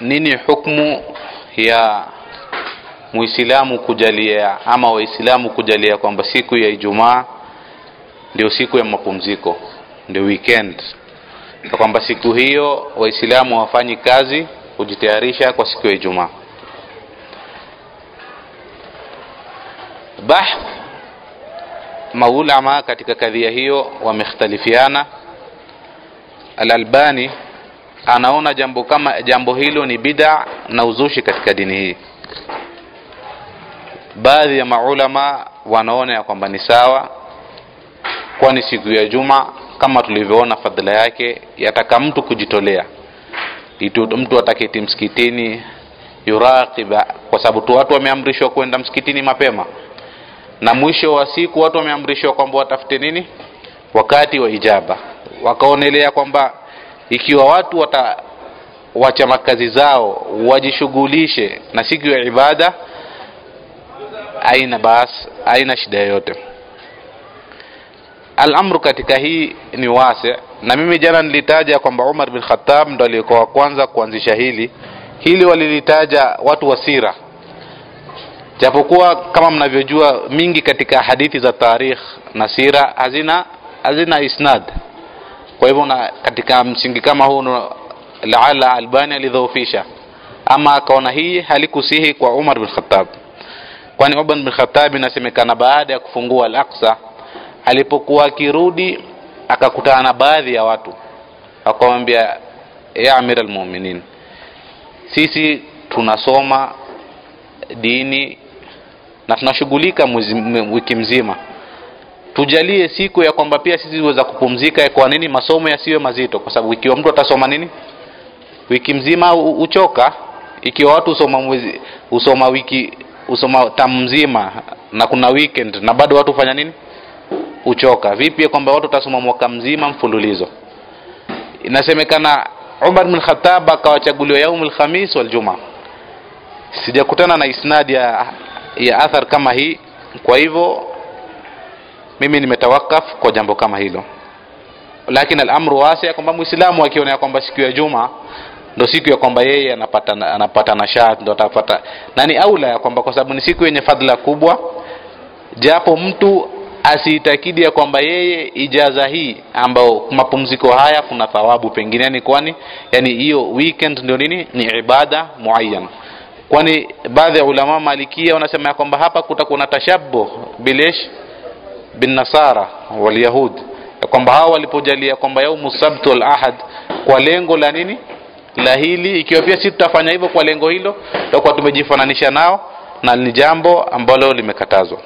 nini hukmu ya muislamu kujalia ama waislamu kujalia kwamba siku ya ijumaa ndio siku ya mapumziko ndio weekend? Na kwamba siku hiyo waislamu wafanyi kazi kujitayarisha kwa siku ya ijumaa. Bah, maulama katika kadhia hiyo wamekhtalifiana. Alalbani anaona jambo kama jambo hilo ni bid'a na uzushi katika dini hii. Baadhi ya maulama wanaona ya kwamba ni sawa kwani siku ya juma kama tulivyoona fadhila yake yataka mtu kujitolea. Itu, mtu ataketi msikitini yuraqiba kwa sababu tu watu wameamrishwa kwenda msikitini mapema. Na mwisho wa siku watu wameamrishwa kwamba watafute nini? Wakati wa ijaba. Wakaonelea kwamba ikiwa watu watawacha makazi zao wajishughulishe na siku ya ibada aina bas aina shida yoyote. Alamru katika hii ni wase na mimi jana nilitaja kwamba umar bin Khattab ndo aliyekuwa wa kwanza kuanzisha hili. Hili walilitaja watu wa sira. Japokuwa kama mnavyojua mingi katika hadithi za tarikh na sira hazina hazina isnad kwa hivyo na katika msingi kama huu laala albani alidhoofisha. Ama akaona hii halikusihi kwa umar bin khatab kwani umar bin khatab inasemekana baada ya kufungua al-aqsa alipokuwa akirudi akakutana na baadhi ya watu. Akamwambia ya amir almuminin sisi tunasoma dini na tunashughulika wiki mzima tujalie siku ya kwamba pia sisi tuweza kupumzika kwa nini masomo yasiwe mazito? Kwa sababu ikiwa mtu atasoma nini? Wiki mzima uchoka ikiwa watu usoma mwezi usoma wiki usoma tamu mzima na kuna weekend na bado watu fanya nini? Uchoka. Vipi kwamba watu watasoma mwaka mzima mfululizo? Inasemekana Umar bin Khattab akawachaguliwa yaumul khamis wal juma. Sijakutana na isnadi ya, ya athar kama hii. Kwa hivyo mimi nimetawakaf kwa jambo kama hilo. Lakini al-amru wasi kwamba muislamu akiona ya kwamba siku ya juma ndo siku ya kwamba yeye anapata anapata nashat ndo atapata. Nani aula ya kwamba kwa sababu ni siku yenye fadhila kubwa japo mtu asiitakidi ya kwamba yeye ijaza hii ambao mapumziko haya kuna thawabu pengine ni kwani yani hiyo weekend ndio nini? Ni ibada muayyan. Kwani baadhi ya ulama malikia wanasema ya kwamba hapa kutakuwa na tashabuh bilesh bin nasara wal yahud ya kwamba hao walipojalia kwamba yaumu sabtu wal ahad kwa lengo la nini? La hili ikiwa pia sisi tutafanya hivyo kwa lengo hilo tutakuwa tumejifananisha nao na ni jambo ambalo limekatazwa